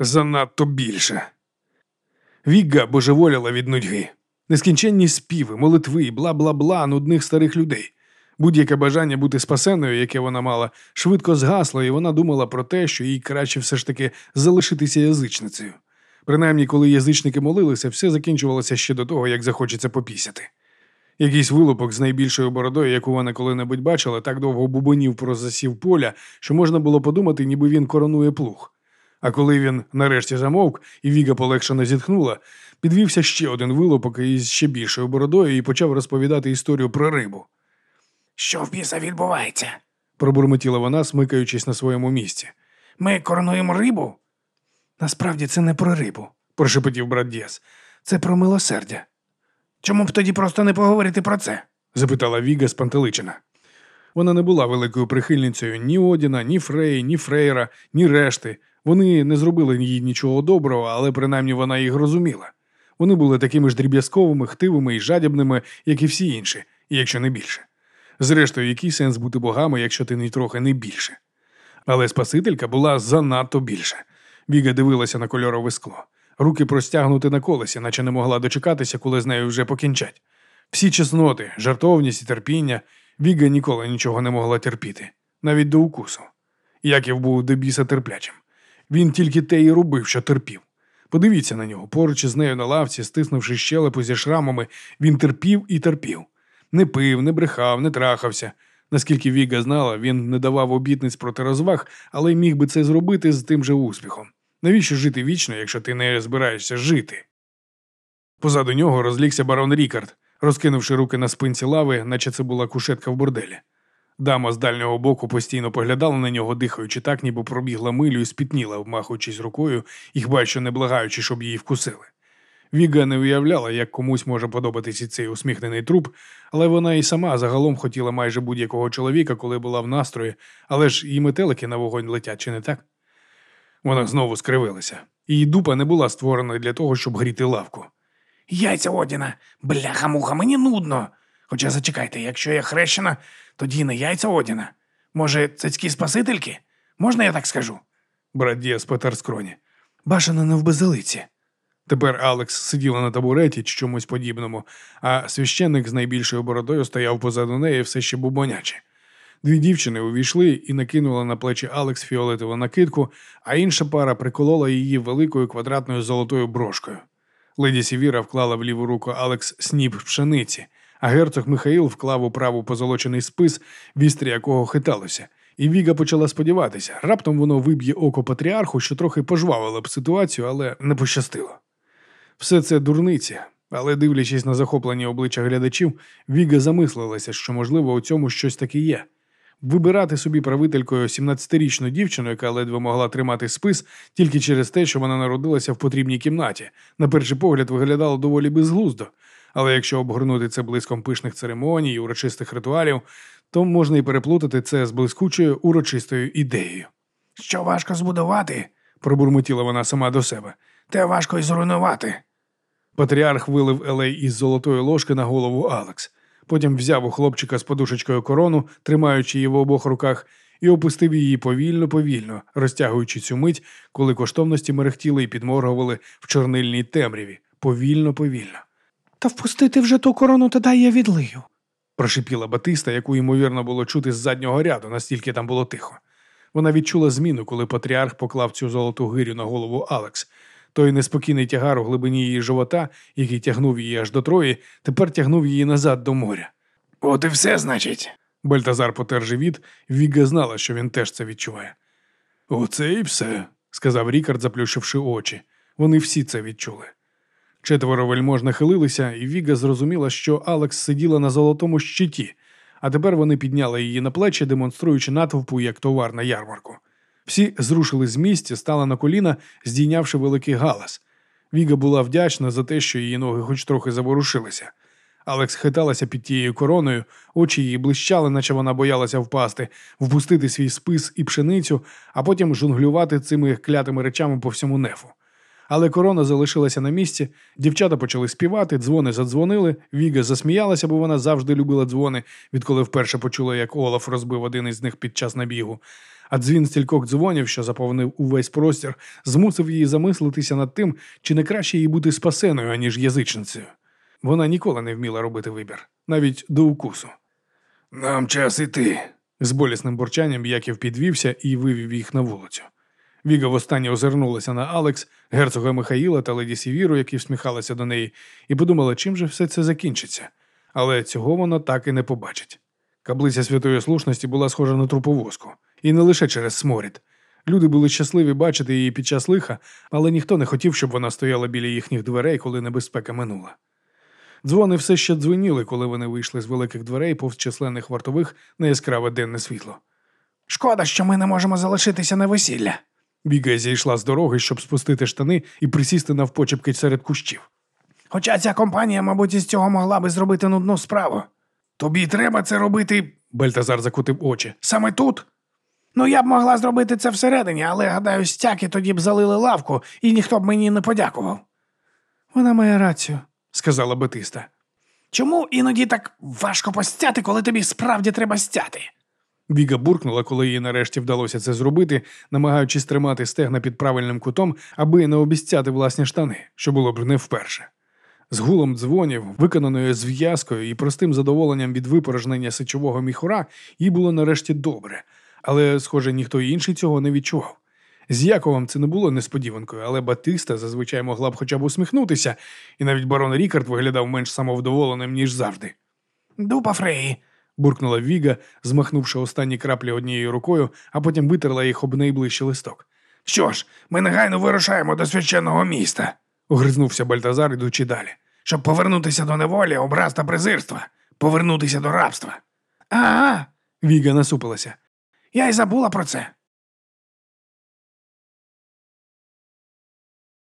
Занадто більше. Вігга божеволіла від нудьги. Нескінченні співи, молитви, бла бла бла нудних старих людей. Будь-яке бажання бути спасеною, яке вона мала, швидко згасло, і вона думала про те, що їй краще все ж таки залишитися язичницею. Принаймні, коли язичники молилися, все закінчувалося ще до того, як захочеться попісяти. Якийсь вилупок з найбільшою бородою, яку вона коли-небудь бачила, так довго бубонів про засів поля, що можна було подумати, ніби він коронує плуг. А коли він нарешті замовк, і Віга полегшено зітхнула, підвівся ще один вилупок із ще більшою бородою і почав розповідати історію про рибу. Що в біса відбувається? Пробурмотіла вона, смикаючись на своєму місці. Ми коронуємо рибу? Насправді це не про рибу, прошепотів брат Дєс. Це про милосердя. Чому б тоді просто не поговорити про це? запитала Віга спантеличена. Вона не була великою прихильницею ні Одіна, ні Фреї, ні Фрейра, ні решти. Вони не зробили їй нічого доброго, але принаймні вона їх розуміла. Вони були такими ж дріб'язковими, хтивими і жадібними, як і всі інші, якщо не більше. Зрештою, який сенс бути богами, якщо ти не трохи не більше? Але Спасителька була занадто більше. Віга дивилася на кольорове скло, руки простягнути на колесі, наче не могла дочекатися, коли з нею вже покінчать. Всі чесноти, жартовність і терпіння, Віга ніколи нічого не могла терпіти, навіть до укусу. Яків був до біса терплячим. Він тільки те і робив, що терпів. Подивіться на нього, поруч із нею на лавці, стиснувши щелепу зі шрамами, він терпів і терпів. Не пив, не брехав, не трахався. Наскільки Віга знала, він не давав обітниць проти розваг, але міг би це зробити з тим же успіхом. Навіщо жити вічно, якщо ти не збираєшся жити? Позаду нього розлігся барон Рікард, розкинувши руки на спинці лави, наче це була кушетка в борделі. Дама з дальнього боку постійно поглядала на нього, дихаючи так, ніби пробігла милю і спітніла, обмахуючись рукою і хіба що не благаючи, щоб її вкусили. Віга не уявляла, як комусь може подобатися цей усміхнений труп, але вона і сама загалом хотіла майже будь-якого чоловіка, коли була в настрої, але ж і метелики на вогонь летять, чи не так? Вона знову скривилася. Її дупа не була створена для того, щоб гріти лавку. Яйця Одіна, бляха-муха, мені нудно. Хоча зачекайте, якщо я хрещена, тоді не яйця Одіна. Може, цицькі спасительки? Можна я так скажу? Брат Діас потер скроні. Бажано не в безелиці. Тепер Алекс сиділа на табуреті чи чомусь подібному, а священник з найбільшою бородою стояв позаду неї все ще бубоняче. Дві дівчини увійшли і накинули на плечі Алекс фіолетову накидку, а інша пара приколола її великою квадратною золотою брошкою. Леді Сівіра вклала в ліву руку Алекс сніп пшениці, а герцог Михаїл вклав у праву позолочений спис, вістрі якого хиталося, і Віга почала сподіватися, раптом воно виб'є око патріарху, що трохи пожвавило б ситуацію, але не пощастило. Все це дурниці, але дивлячись на захоплені обличчя глядачів, Віга замислилася, що, можливо, у цьому щось таке є. Вибирати собі правителькою 17-річну дівчину, яка ледве могла тримати спис, тільки через те, що вона народилася в потрібній кімнаті, на перший погляд виглядало доволі безглуздо. Але якщо обгорнути це блиском пишних церемоній, і урочистих ритуалів, то можна і переплутати це з блискучою урочистою ідеєю. Що важко збудувати, пробурмотіла вона сама до себе. Те важко й зруйнувати. Патріарх вилив елей із золотої ложки на голову Алекс. Потім взяв у хлопчика з подушечкою корону, тримаючи її в обох руках, і опустив її повільно, повільно, розтягуючи цю мить, коли коштовності мерехтіли і підморгували в чорнильній темряві. Повільно, повільно. Та впустити вже ту корону, та дай я відлию. прошипіла Батиста, яку ймовірно було чути з заднього ряду, настільки там було тихо. Вона відчула зміну, коли патріарх поклав цю золоту гирю на голову Алекс. Той неспокійний тягар у глибині її живота, який тягнув її аж до Трої, тепер тягнув її назад до моря. От і все, значить. Бальтазар потер живіт, Віга знала, що він теж це відчуває. Оце і все, сказав Рікард, заплющивши очі. Вони всі це відчули. Четверо вельмож нахилилися, і Віга зрозуміла, що Алекс сиділа на золотому щиті, а тепер вони підняли її на плечі, демонструючи натовпу як товар на ярмарку. Всі зрушили з місця, стали на коліна, здійнявши великий галас. Віга була вдячна за те, що її ноги хоч трохи заворушилися. Алекс хиталася під тією короною, очі її блищали, наче вона боялася впасти, впустити свій спис і пшеницю, а потім жонглювати цими клятими речами по всьому нефу. Але корона залишилася на місці, дівчата почали співати, дзвони задзвонили, Віга засміялася, бо вона завжди любила дзвони, відколи вперше почула, як Олаф розбив один із них під час набігу. А дзвін стількох дзвонів, що заповнив увесь простір, змусив її замислитися над тим, чи не краще їй бути спасеною, аніж язичницею. Вона ніколи не вміла робити вибір, навіть до укусу. Нам час іти. З болісним бурчанням Яків підвівся і вивів їх на вулицю. Віга востаннє озирнулася на Алекс, герцога Михаїла та леді Сівіру, які всміхалися до неї, і подумала, чим же все це закінчиться. Але цього вона так і не побачить. Каблиця святої слушності була схожа на труповозку, і не лише через сморід. Люди були щасливі бачити її під час лиха, але ніхто не хотів, щоб вона стояла біля їхніх дверей, коли небезпека минула. Дзвони все ще дзвеніли, коли вони вийшли з великих дверей повз численних вартових на яскраве денне світло. Шкода, що ми не можемо залишитися на весілля. Біга зійшла з дороги, щоб спустити штани і присісти навпочепки серед кущів. Хоча ця компанія, мабуть, із цього могла би зробити нудну справу. Тобі треба це робити Бальтазар закутив очі. саме тут. Ну, я б могла зробити це всередині, але гадаю, стяки тоді б залили лавку, і ніхто б мені не подякував. Вона має рацію, сказала Бетиста. Чому іноді так важко постяти, коли тобі справді треба стяти? Біга буркнула, коли їй нарешті вдалося це зробити, намагаючись тримати стегна під правильним кутом, аби не обіцяти власні штани, що було б не вперше. З гулом дзвонів, виконаною зв'язкою і простим задоволенням від випорожнення сечового міхура, їй було нарешті добре, але, схоже, ніхто інший цього не відчував. З Яковом це не було несподіванкою, але Батиста зазвичай могла б хоча б усміхнутися, і навіть барон Рікард виглядав менш самовдоволеним, ніж завжди. Дупа Фреї. Буркнула Віга, змахнувши останні краплі однією рукою, а потім витерла їх об найближчий листок. Що ж, ми негайно вирушаємо до священного міста, Огризнувся Бальтазар, ідучи далі. щоб повернутися до неволі, образ та презирства, повернутися до рабства. Ага, Віга насупилася. я й забула про це.